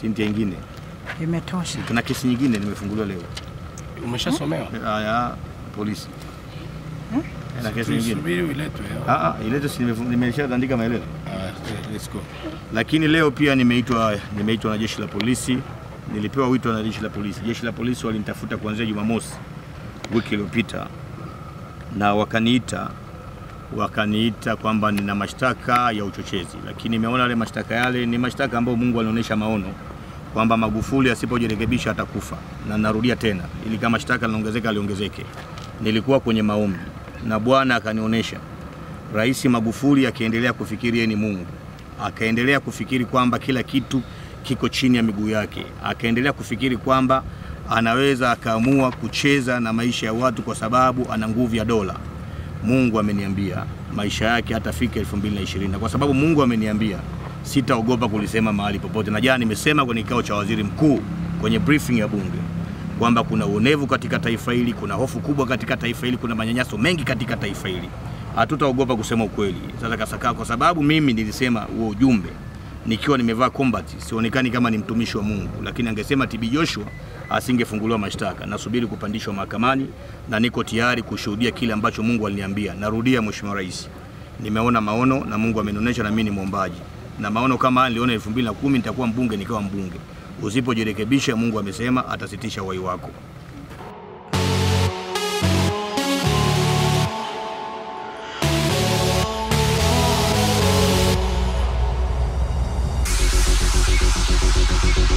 Sinti ingine Imetosha. Kuna kesi nyingine nimefunguliwa leo. Umeshasomewa? Ya, polisi. Na kesi nyingine. iletwe. Ah ah, ile si nimeshaandika maelezo. Ah, let's go. Lakini leo pia nimeitwa nimeitwa na jeshi la polisi. Nilipewa wito na jeshi la polisi. Jeshi la polisi walinitafuta kuanzia Jumamosi wiki iliyopita na wakaniita wakaniita kwamba nina mashtaka ya uchochezi, lakini nimeona yale mashtaka yale ni mashtaka ambayo Mungu alionyesha maono kwamba Magufuli asipojirekebisha atakufa, na narudia tena, ili kama mashtaka linaongezeka aliongezeke. Nilikuwa kwenye maombi na Bwana akanionyesha Rais Magufuli akiendelea kufikiri yeye ni Mungu, akaendelea kufikiri kwamba kila kitu kiko chini ya miguu yake, akaendelea kufikiri kwamba anaweza akaamua kucheza na maisha ya watu kwa sababu ana nguvu ya dola. Mungu ameniambia maisha yake hatafika 2020 na kwa sababu Mungu ameniambia sitaogopa kulisema mahali popote, na jana nimesema kwenye kikao cha waziri mkuu kwenye briefing ya bunge kwamba kuna uonevu katika taifa hili, kuna hofu kubwa katika taifa hili, kuna manyanyaso mengi katika taifa hili. Hatutaogopa kusema ukweli. Sasa kasaka, kwa sababu mimi nilisema huo ujumbe nikiwa nimevaa combat, sionekani kama ni mtumishi wa Mungu, lakini angesema TB Joshua asingefunguliwa mashtaka. Nasubiri kupandishwa mahakamani na niko tayari kushuhudia kile ambacho Mungu aliniambia. Narudia, Mheshimiwa Rais, nimeona maono na Mungu amenionyesha, na mimi ni mwombaji, na maono kama haya niliona 2010 nitakuwa mbunge, nikawa mbunge. Usipojirekebisha, Mungu amesema atasitisha uhai wako.